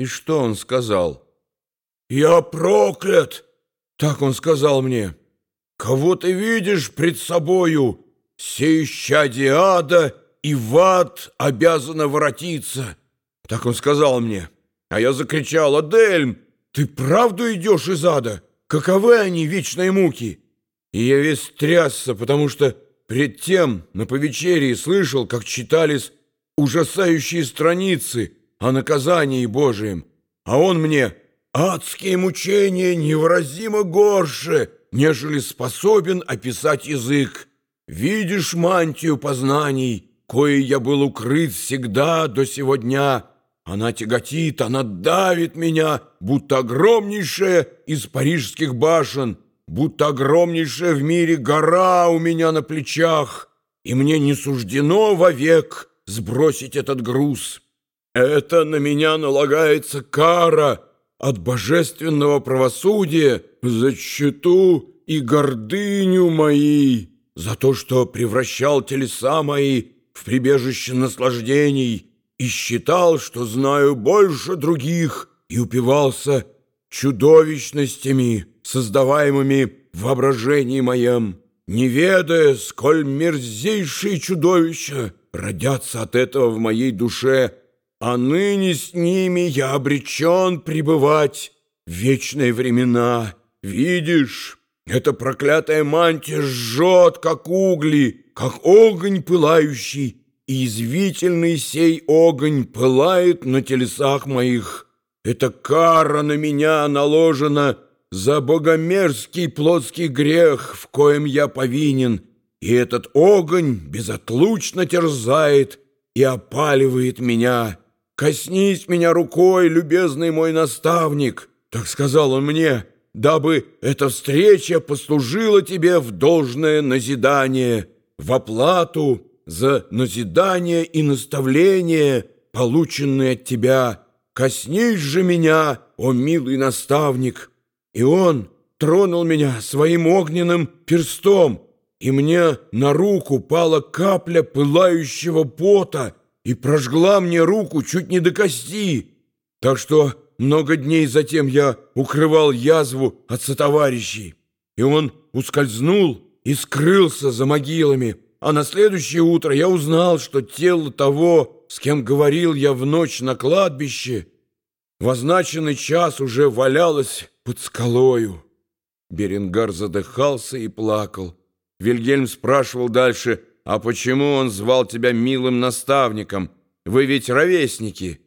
И что он сказал? «Я проклят!» Так он сказал мне. «Кого ты видишь пред собою? Сеищади ада и в ад обязано воротиться!» Так он сказал мне. А я закричал, «Адельм, ты правду идешь из ада? Каковы они, вечные муки?» И я весь трясся, потому что пред тем на повечерии слышал, как читались ужасающие страницы о наказании Божием. А он мне «Адские мучения невыразимо горше, нежели способен описать язык. Видишь мантию познаний, кое я был укрыт всегда до сего дня. Она тяготит, она давит меня, будто огромнейшая из парижских башен, будто огромнейшая в мире гора у меня на плечах, и мне не суждено вовек сбросить этот груз. Это на меня налагается кара» от божественного правосудия за читу и гордыню мои, за то, что превращал телеса мои в прибежище наслаждений и считал, что знаю больше других, и упивался чудовищностями, создаваемыми в воображении моем, не ведая, сколь мерзейшие чудовища родятся от этого в моей душе, а ныне с ними я обречен пребывать в вечные времена. Видишь, эта проклятая мантия жжет, как угли, как огонь пылающий, и извительный сей огонь пылает на телесах моих. Эта кара на меня наложена за богомерзкий плотский грех, в коем я повинен, и этот огонь безотлучно терзает и опаливает меня». «Коснись меня рукой, любезный мой наставник», — так сказал он мне, «дабы эта встреча послужила тебе в должное назидание, в оплату за назидание и наставление, полученные от тебя. Коснись же меня, о милый наставник!» И он тронул меня своим огненным перстом, и мне на руку пала капля пылающего пота, и прожгла мне руку чуть не до кости. Так что много дней затем я укрывал язву от сотоварищей. И он ускользнул и скрылся за могилами. А на следующее утро я узнал, что тело того, с кем говорил я в ночь на кладбище, в означенный час уже валялось под скалою. Беренгар задыхался и плакал. Вильгельм спрашивал дальше — «А почему он звал тебя милым наставником? Вы ведь ровесники.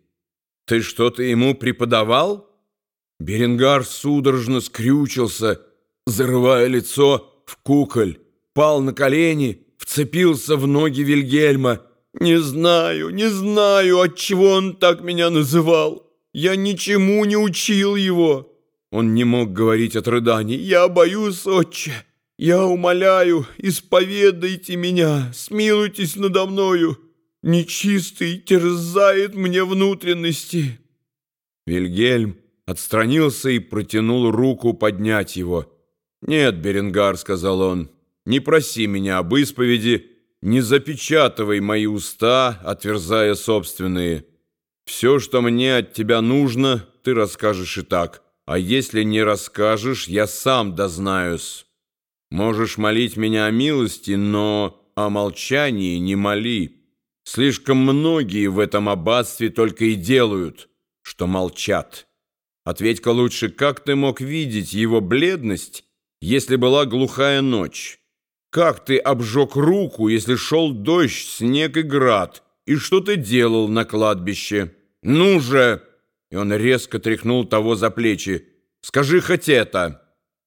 Ты что-то ему преподавал?» Беренгар судорожно скрючился, зарывая лицо в куколь, пал на колени, вцепился в ноги Вильгельма. «Не знаю, не знаю, отчего он так меня называл. Я ничему не учил его». Он не мог говорить от рыданий. «Я боюсь, отче». Я умоляю, исповедайте меня, смилуйтесь надо мною. Нечистый терзает мне внутренности». Вильгельм отстранился и протянул руку поднять его. «Нет, Беренгар», — сказал он, — «не проси меня об исповеди, не запечатывай мои уста, отверзая собственные. Все, что мне от тебя нужно, ты расскажешь и так, а если не расскажешь, я сам дознаюсь». Можешь молить меня о милости, но о молчании не моли. Слишком многие в этом аббатстве только и делают, что молчат. Ответь-ка лучше, как ты мог видеть его бледность, если была глухая ночь? Как ты обжег руку, если шел дождь, снег и град? И что ты делал на кладбище? Ну же!» И он резко тряхнул того за плечи. «Скажи хоть это!»